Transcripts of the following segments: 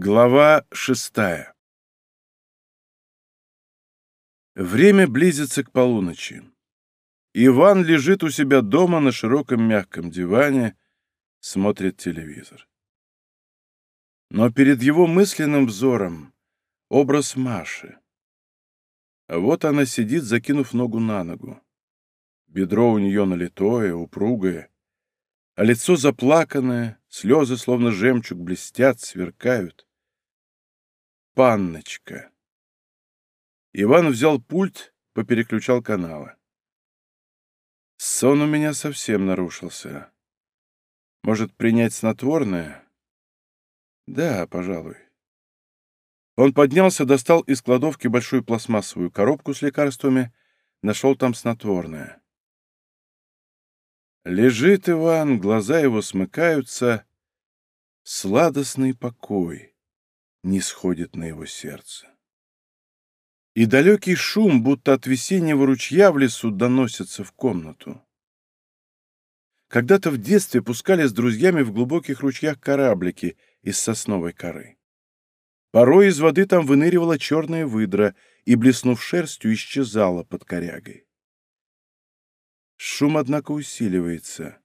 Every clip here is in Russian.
Глава шестая Время близится к полуночи. Иван лежит у себя дома на широком мягком диване, смотрит телевизор. Но перед его мысленным взором образ Маши. Вот она сидит, закинув ногу на ногу. Бедро у нее налитое, упругое, а лицо заплаканное, слезы, словно жемчуг, блестят, сверкают. Панночка. Иван взял пульт, попереключал каналы. Сон у меня совсем нарушился. Может, принять снотворное? Да, пожалуй. Он поднялся, достал из кладовки большую пластмассовую коробку с лекарствами, нашел там снотворное. Лежит Иван, глаза его смыкаются, сладостный покой не сходит на его сердце. И далекий шум, будто от весеннего ручья в лесу, доносится в комнату. Когда-то в детстве пускали с друзьями в глубоких ручьях кораблики из сосновой коры. Порой из воды там выныривала черная выдра и, блеснув шерстью, исчезала под корягой. Шум, однако, усиливается.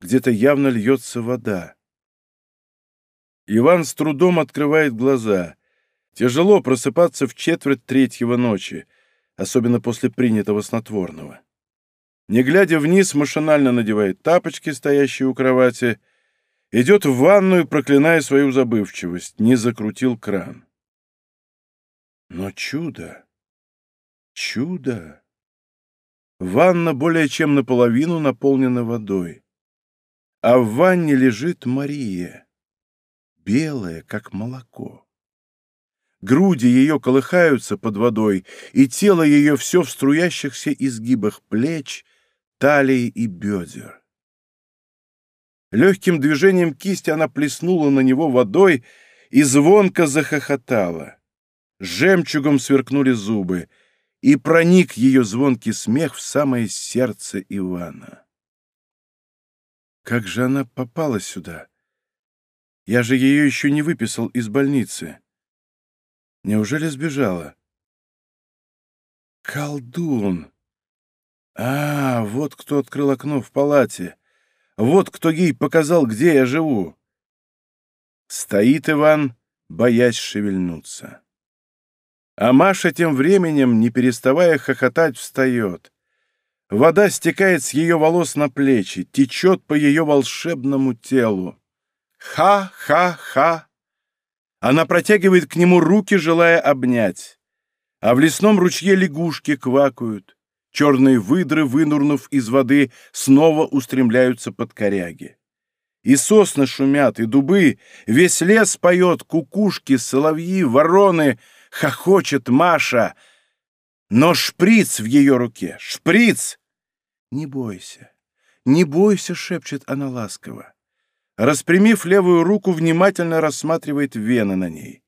Где-то явно льется вода. Иван с трудом открывает глаза. Тяжело просыпаться в четверть третьего ночи, особенно после принятого снотворного. Не глядя вниз, машинально надевает тапочки, стоящие у кровати, идет в ванную, проклиная свою забывчивость, не закрутил кран. Но чудо! Чудо! Ванна более чем наполовину наполнена водой. А в ванне лежит Мария, белая, как молоко. Груди ее колыхаются под водой, и тело ее все в струящихся изгибах плеч, талии и бедер. Легким движением кисти она плеснула на него водой и звонко захохотала. Жемчугом сверкнули зубы — и проник ее звонкий смех в самое сердце Ивана. Как же она попала сюда? Я же ее еще не выписал из больницы. Неужели сбежала? Колдун! А, вот кто открыл окно в палате. Вот кто ей показал, где я живу. Стоит Иван, боясь шевельнуться. А Маша тем временем, не переставая хохотать, встает. Вода стекает с ее волос на плечи, течет по ее волшебному телу. Ха-ха-ха! Она протягивает к нему руки, желая обнять. А в лесном ручье лягушки квакают. Черные выдры, вынурнув из воды, снова устремляются под коряги. И сосны шумят, и дубы, весь лес поет, кукушки, соловьи, вороны — хохочет Маша, но шприц в ее руке, шприц! Не бойся, не бойся, шепчет она ласково. Распрямив левую руку, внимательно рассматривает вены на ней.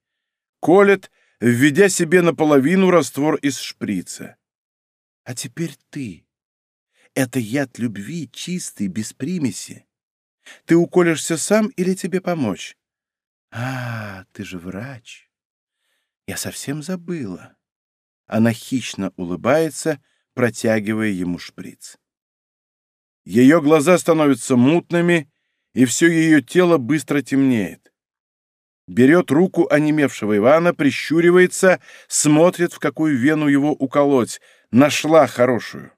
Колет, введя себе наполовину раствор из шприца. А теперь ты. Это яд любви, чистый, без примеси. Ты уколешься сам или тебе помочь? А, ты же врач. Я совсем забыла. Она хищно улыбается, протягивая ему шприц. Ее глаза становятся мутными, и все ее тело быстро темнеет. Берет руку онемевшего Ивана, прищуривается, смотрит, в какую вену его уколоть. Нашла хорошую.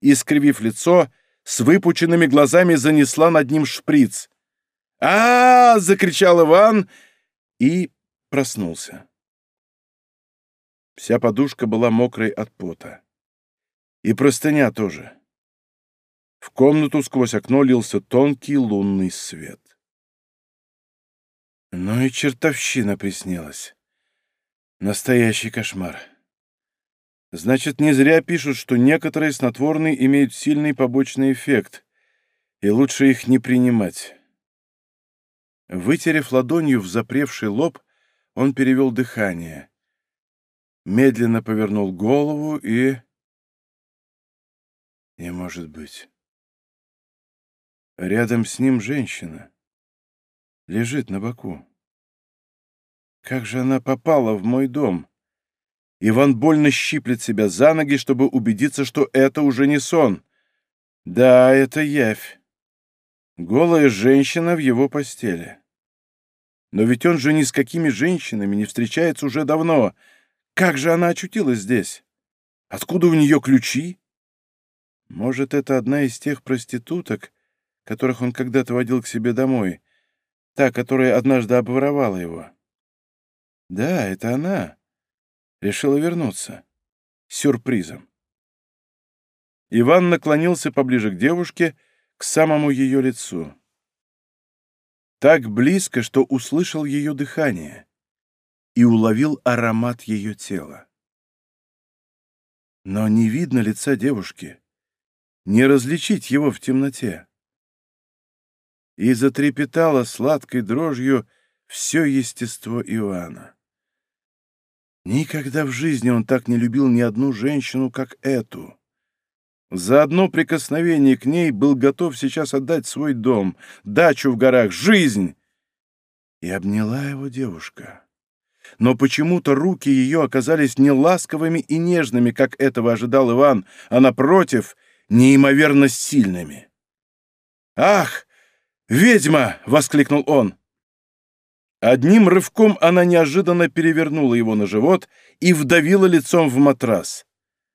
Искривив лицо, с выпученными глазами занесла над ним шприц. а, -а, -а закричал Иван и проснулся. Вся подушка была мокрой от пота. И простыня тоже. Комнату сквозь окно лился тонкий лунный свет. Ну и чертовщина приснилась. Настоящий кошмар. Значит, не зря пишут, что некоторые снотворные имеют сильный побочный эффект, и лучше их не принимать. Вытерев ладонью в запревший лоб, он перевел дыхание медленно повернул голову и... Не может быть. Рядом с ним женщина. Лежит на боку. Как же она попала в мой дом? Иван больно щиплет себя за ноги, чтобы убедиться, что это уже не сон. Да, это явь. Голая женщина в его постели. Но ведь он же ни с какими женщинами не встречается уже давно. Как же она очутилась здесь? Откуда у нее ключи? Может, это одна из тех проституток, которых он когда-то водил к себе домой, та, которая однажды обворовала его. Да, это она. Решила вернуться. Сюрпризом. Иван наклонился поближе к девушке, к самому ее лицу. Так близко, что услышал ее дыхание и уловил аромат ее тела. Но не видно лица девушки, не различить его в темноте. И затрепетало сладкой дрожью все естество Иоанна. Никогда в жизни он так не любил ни одну женщину, как эту. За одно прикосновение к ней был готов сейчас отдать свой дом, дачу в горах, жизнь. И обняла его девушка. Но почему-то руки ее оказались не ласковыми и нежными, как этого ожидал Иван, а, напротив, неимоверно сильными. «Ах, ведьма!» — воскликнул он. Одним рывком она неожиданно перевернула его на живот и вдавила лицом в матрас.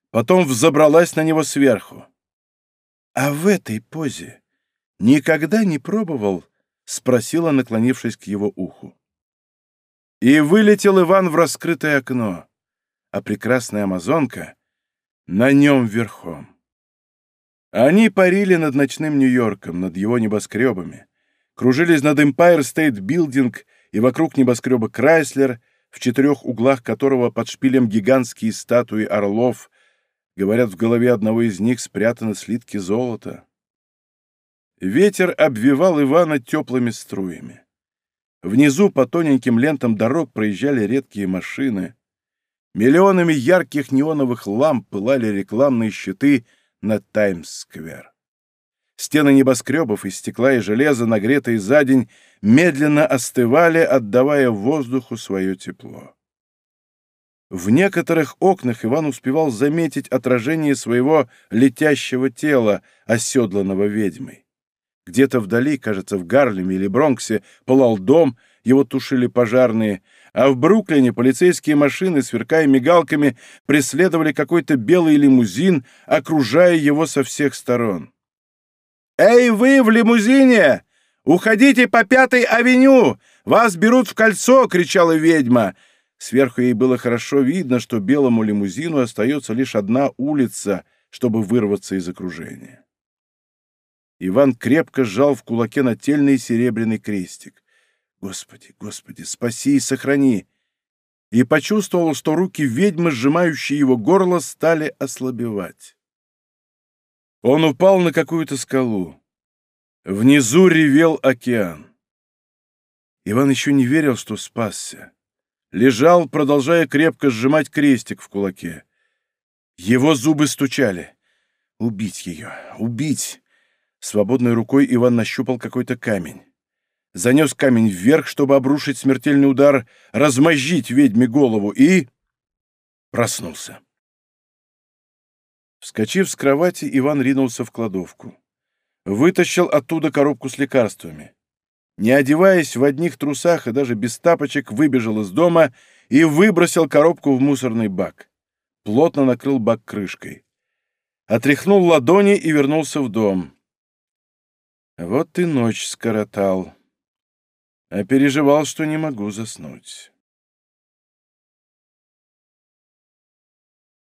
Потом взобралась на него сверху. «А в этой позе никогда не пробовал?» — спросила, наклонившись к его уху. И вылетел Иван в раскрытое окно, а прекрасная амазонка на нем верхом. Они парили над ночным Нью-Йорком, над его небоскребами, кружились над Empire State Building и вокруг небоскреба Крайслер, в четырех углах которого под шпилем гигантские статуи орлов, говорят, в голове одного из них спрятаны слитки золота. Ветер обвивал Ивана теплыми струями. Внизу по тоненьким лентам дорог проезжали редкие машины. Миллионами ярких неоновых ламп пылали рекламные щиты на Таймс-сквер. Стены небоскребов из стекла и железа, нагретые за день, медленно остывали, отдавая воздуху свое тепло. В некоторых окнах Иван успевал заметить отражение своего летящего тела, оседланного ведьмой. Где-то вдали, кажется, в Гарлеме или Бронксе, пылал дом, его тушили пожарные, а в Бруклине полицейские машины, сверкая мигалками, преследовали какой-то белый лимузин, окружая его со всех сторон. «Эй, вы в лимузине! Уходите по Пятой авеню! Вас берут в кольцо!» — кричала ведьма. Сверху ей было хорошо видно, что белому лимузину остается лишь одна улица, чтобы вырваться из окружения. Иван крепко сжал в кулаке нательный серебряный крестик. «Господи, Господи, спаси и сохрани!» И почувствовал, что руки ведьмы, сжимающие его горло, стали ослабевать. Он упал на какую-то скалу. Внизу ревел океан. Иван еще не верил, что спасся. Лежал, продолжая крепко сжимать крестик в кулаке. Его зубы стучали. Убить ее! Убить! Свободной рукой Иван нащупал какой-то камень. Занес камень вверх, чтобы обрушить смертельный удар, размозжить ведьме голову и... Проснулся. Вскочив с кровати, Иван ринулся в кладовку. Вытащил оттуда коробку с лекарствами. Не одеваясь в одних трусах и даже без тапочек, выбежал из дома и выбросил коробку в мусорный бак. Плотно накрыл бак крышкой. Отряхнул ладони и вернулся в дом. Вот и ночь скоротал. А переживал, что не могу заснуть.